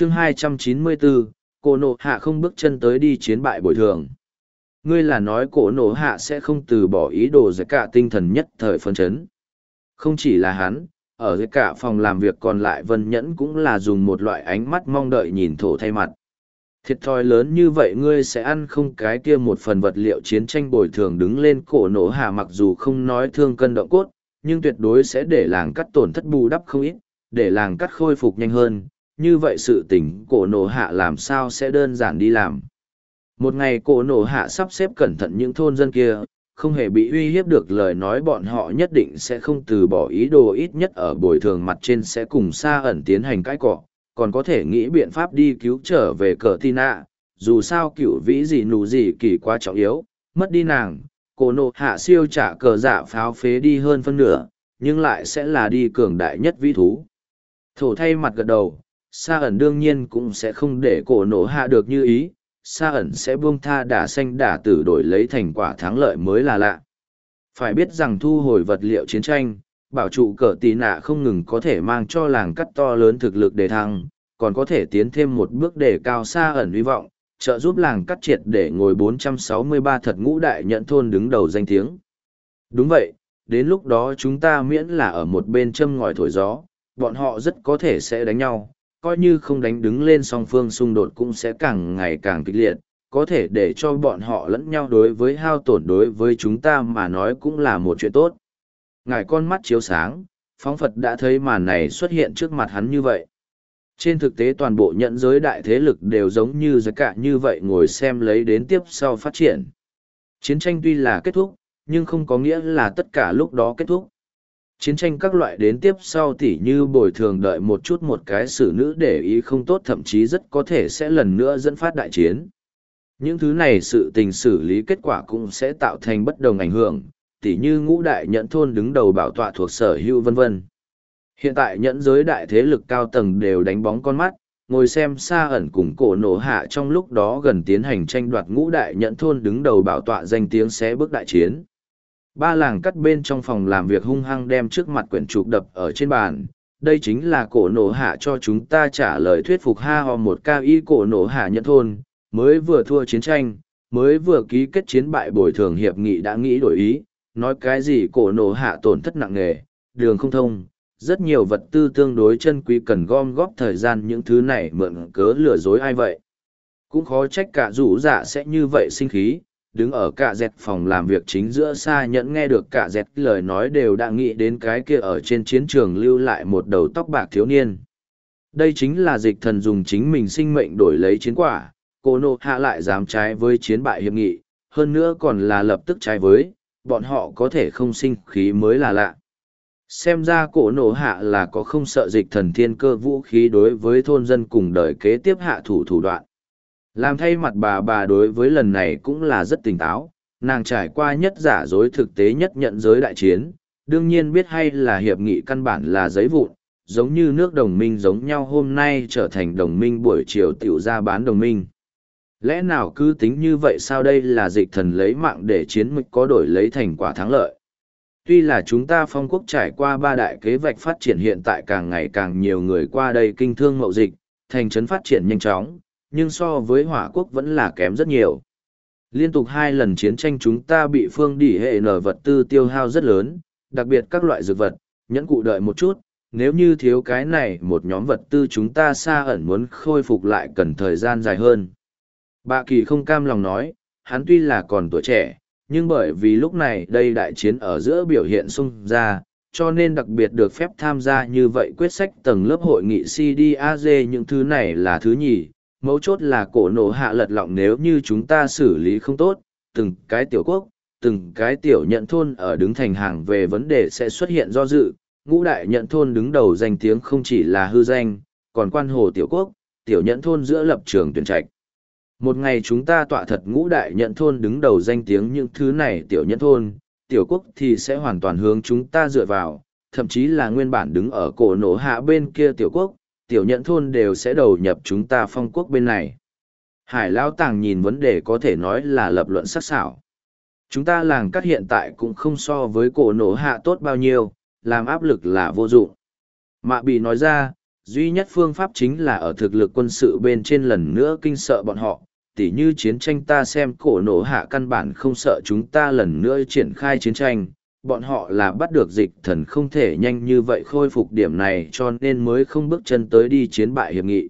chương 294, cổ nộ hạ không bước chân tới đi chiến bại bồi thường. Ngươi là nói cổ nộ hạ sẽ không từ bỏ ý đồ giải cả tinh thần nhất thời phân chấn. Không chỉ là hắn, ở dưới cả phòng làm việc còn lại vân nhẫn cũng là dùng một loại ánh mắt mong đợi nhìn thổ thay mặt. Thiệt thòi lớn như vậy ngươi sẽ ăn không cái kia một phần vật liệu chiến tranh bồi thường đứng lên cổ nổ hạ mặc dù không nói thương cân động cốt, nhưng tuyệt đối sẽ để làng cắt tổn thất bù đắp không ít, để làng cắt khôi phục nhanh hơn, như vậy sự tình cổ nổ hạ làm sao sẽ đơn giản đi làm. Một ngày cổ nổ hạ sắp xếp cẩn thận những thôn dân kia, không hề bị uy hiếp được lời nói bọn họ nhất định sẽ không từ bỏ ý đồ ít nhất ở bồi thường mặt trên sẽ cùng xa ẩn tiến hành cãi cọ, còn có thể nghĩ biện pháp đi cứu trở về cờ tin ạ, dù sao cựu vĩ gì nụ gì kỳ quá trọng yếu, mất đi nàng, cổ nộ hạ siêu trả cờ giả pháo phế đi hơn phân nửa, nhưng lại sẽ là đi cường đại nhất vĩ thú. Thổ thay mặt gật đầu, Sa ẩn đương nhiên cũng sẽ không để cổ nổ hạ được như ý, Sa ẩn sẽ buông tha đả xanh đả tử đổi lấy thành quả thắng lợi mới là lạ. Phải biết rằng thu hồi vật liệu chiến tranh, bảo trụ cờ tì nạ không ngừng có thể mang cho làng cắt to lớn thực lực để thăng, còn có thể tiến thêm một bước để cao Sa ẩn hy vọng, trợ giúp làng cắt triệt để ngồi 463 thật ngũ đại nhận thôn đứng đầu danh tiếng. Đúng vậy, đến lúc đó chúng ta miễn là ở một bên châm ngòi thổi gió, bọn họ rất có thể sẽ đánh nhau, coi như không đánh đứng lên song phương xung đột cũng sẽ càng ngày càng kịch liệt, có thể để cho bọn họ lẫn nhau đối với hao tổn đối với chúng ta mà nói cũng là một chuyện tốt. Ngài con mắt chiếu sáng, phóng Phật đã thấy màn này xuất hiện trước mặt hắn như vậy. Trên thực tế toàn bộ nhận giới đại thế lực đều giống như giới cả như vậy ngồi xem lấy đến tiếp sau phát triển. Chiến tranh tuy là kết thúc, nhưng không có nghĩa là tất cả lúc đó kết thúc chiến tranh các loại đến tiếp sau tỉ như bồi thường đợi một chút một cái xử nữ để ý không tốt thậm chí rất có thể sẽ lần nữa dẫn phát đại chiến. Những thứ này sự tình xử lý kết quả cũng sẽ tạo thành bất đồng ảnh hưởng, tỉ như ngũ đại nhẫn thôn đứng đầu bảo tọa thuộc sở hữu vân vân. Hiện tại nhẫn giới đại thế lực cao tầng đều đánh bóng con mắt, ngồi xem xa ẩn cùng cổ nổ hạ trong lúc đó gần tiến hành tranh đoạt ngũ đại nhẫn thôn đứng đầu bảo tọa danh tiếng xé bước đại chiến. Ba làng cắt bên trong phòng làm việc hung hăng đem trước mặt quyển trục đập ở trên bàn. Đây chính là cổ nổ hạ cho chúng ta trả lời thuyết phục ha ho một cao y cổ nổ hạ nhận thôn, mới vừa thua chiến tranh, mới vừa ký kết chiến bại bồi thường hiệp nghị đã nghĩ đổi ý, nói cái gì cổ nổ hạ tổn thất nặng nề, đường không thông, rất nhiều vật tư tương đối chân quý cần gom góp thời gian những thứ này mượn cớ lừa dối ai vậy. Cũng khó trách cả rủ dạ sẽ như vậy sinh khí, đứng ở cả dẹt phòng làm việc chính giữa xa nhẫn nghe được cả dẹt lời nói đều đã nghĩ đến cái kia ở trên chiến trường lưu lại một đầu tóc bạc thiếu niên. Đây chính là dịch thần dùng chính mình sinh mệnh đổi lấy chiến quả, cô nô hạ lại dám trái với chiến bại hiệp nghị, hơn nữa còn là lập tức trái với, bọn họ có thể không sinh khí mới là lạ. Xem ra cổ nổ hạ là có không sợ dịch thần thiên cơ vũ khí đối với thôn dân cùng đời kế tiếp hạ thủ thủ đoạn. Làm thay mặt bà bà đối với lần này cũng là rất tỉnh táo, nàng trải qua nhất giả dối thực tế nhất nhận giới đại chiến, đương nhiên biết hay là hiệp nghị căn bản là giấy vụn, giống như nước đồng minh giống nhau hôm nay trở thành đồng minh buổi chiều tiểu ra bán đồng minh. Lẽ nào cứ tính như vậy sao đây là dịch thần lấy mạng để chiến mịch có đổi lấy thành quả thắng lợi? Tuy là chúng ta phong quốc trải qua ba đại kế vạch phát triển hiện tại càng ngày càng nhiều người qua đây kinh thương mậu dịch, thành trấn phát triển nhanh chóng, nhưng so với hỏa quốc vẫn là kém rất nhiều. Liên tục hai lần chiến tranh chúng ta bị phương đỉ hệ nở vật tư tiêu hao rất lớn, đặc biệt các loại dược vật, nhẫn cụ đợi một chút, nếu như thiếu cái này một nhóm vật tư chúng ta xa ẩn muốn khôi phục lại cần thời gian dài hơn. Bạ kỳ không cam lòng nói, hắn tuy là còn tuổi trẻ, nhưng bởi vì lúc này đây đại chiến ở giữa biểu hiện xung ra, cho nên đặc biệt được phép tham gia như vậy quyết sách tầng lớp hội nghị CDAG những thứ này là thứ nhì, mấu chốt là cổ nổ hạ lật lọng nếu như chúng ta xử lý không tốt, từng cái tiểu quốc, từng cái tiểu nhận thôn ở đứng thành hàng về vấn đề sẽ xuất hiện do dự, ngũ đại nhận thôn đứng đầu danh tiếng không chỉ là hư danh, còn quan hồ tiểu quốc, tiểu nhận thôn giữa lập trường tuyển trạch. Một ngày chúng ta tọa thật ngũ đại nhận thôn đứng đầu danh tiếng những thứ này tiểu nhận thôn, tiểu quốc thì sẽ hoàn toàn hướng chúng ta dựa vào, thậm chí là nguyên bản đứng ở cổ nổ hạ bên kia tiểu quốc, tiểu nhận thôn đều sẽ đầu nhập chúng ta phong quốc bên này. Hải Lão Tàng nhìn vấn đề có thể nói là lập luận sắc sảo. Chúng ta làng cắt hiện tại cũng không so với cổ nổ hạ tốt bao nhiêu, làm áp lực là vô dụng. Mạ Bì nói ra, duy nhất phương pháp chính là ở thực lực quân sự bên trên lần nữa kinh sợ bọn họ, tỉ như chiến tranh ta xem cổ nổ hạ căn bản không sợ chúng ta lần nữa triển khai chiến tranh, bọn họ là bắt được dịch thần không thể nhanh như vậy khôi phục điểm này cho nên mới không bước chân tới đi chiến bại hiệp nghị.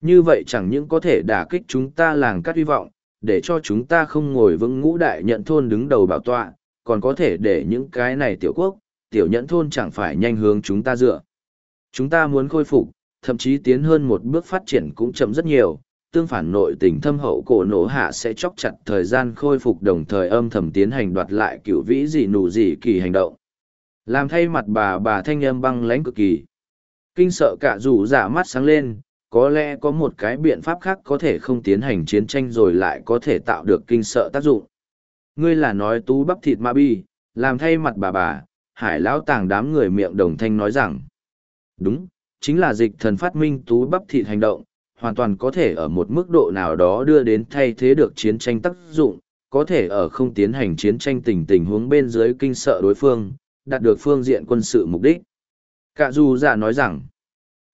Như vậy chẳng những có thể đả kích chúng ta làng cắt hy vọng, để cho chúng ta không ngồi vững ngũ đại nhận thôn đứng đầu bảo tọa, còn có thể để những cái này tiểu quốc, tiểu nhẫn thôn chẳng phải nhanh hướng chúng ta dựa. Chúng ta muốn khôi phục, thậm chí tiến hơn một bước phát triển cũng chậm rất nhiều, tương phản nội tình thâm hậu cổ nổ hạ sẽ chóc chặt thời gian khôi phục đồng thời âm thầm tiến hành đoạt lại cựu vĩ dị nụ dị kỳ hành động. Làm thay mặt bà bà thanh âm băng lãnh cực kỳ. Kinh sợ cả rủ giả mắt sáng lên, có lẽ có một cái biện pháp khác có thể không tiến hành chiến tranh rồi lại có thể tạo được kinh sợ tác dụng. Ngươi là nói tú bắp thịt ma bi, làm thay mặt bà bà, hải lão tàng đám người miệng đồng thanh nói rằng. Đúng, chính là dịch thần phát minh tú bắp thịt hành động, hoàn toàn có thể ở một mức độ nào đó đưa đến thay thế được chiến tranh tác dụng, có thể ở không tiến hành chiến tranh tình tình huống bên dưới kinh sợ đối phương, đạt được phương diện quân sự mục đích. Cả dù giả nói rằng,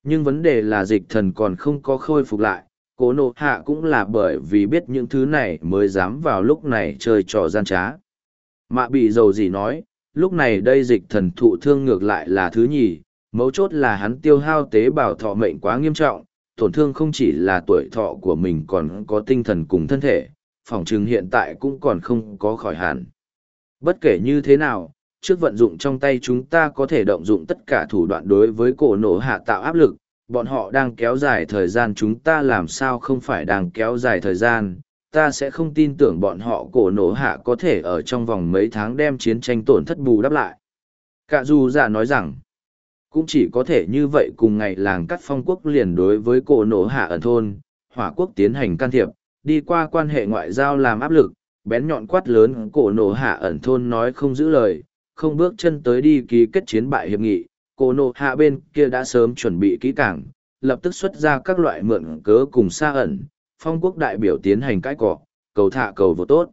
nhưng vấn đề là dịch thần còn không có khôi phục lại, cố nộ hạ cũng là bởi vì biết những thứ này mới dám vào lúc này chơi trò gian trá. Mạ bị dầu gì nói, lúc này đây dịch thần thụ thương ngược lại là thứ nhì, mấu chốt là hắn tiêu hao tế bào thọ mệnh quá nghiêm trọng, tổn thương không chỉ là tuổi thọ của mình còn có tinh thần cùng thân thể, phòng trừng hiện tại cũng còn không có khỏi hẳn. Bất kể như thế nào, trước vận dụng trong tay chúng ta có thể động dụng tất cả thủ đoạn đối với cổ nổ hạ tạo áp lực, bọn họ đang kéo dài thời gian chúng ta làm sao không phải đang kéo dài thời gian, ta sẽ không tin tưởng bọn họ cổ nổ hạ có thể ở trong vòng mấy tháng đem chiến tranh tổn thất bù đắp lại. Cả dù giả nói rằng, cũng chỉ có thể như vậy cùng ngày làng cắt phong quốc liền đối với cổ nổ hạ ẩn thôn, hỏa quốc tiến hành can thiệp, đi qua quan hệ ngoại giao làm áp lực, bén nhọn quát lớn cổ nổ hạ ẩn thôn nói không giữ lời, không bước chân tới đi ký kết chiến bại hiệp nghị, cổ nổ hạ bên kia đã sớm chuẩn bị kỹ càng, lập tức xuất ra các loại mượn cớ cùng xa ẩn, phong quốc đại biểu tiến hành cãi cọ, cầu thả cầu vô tốt.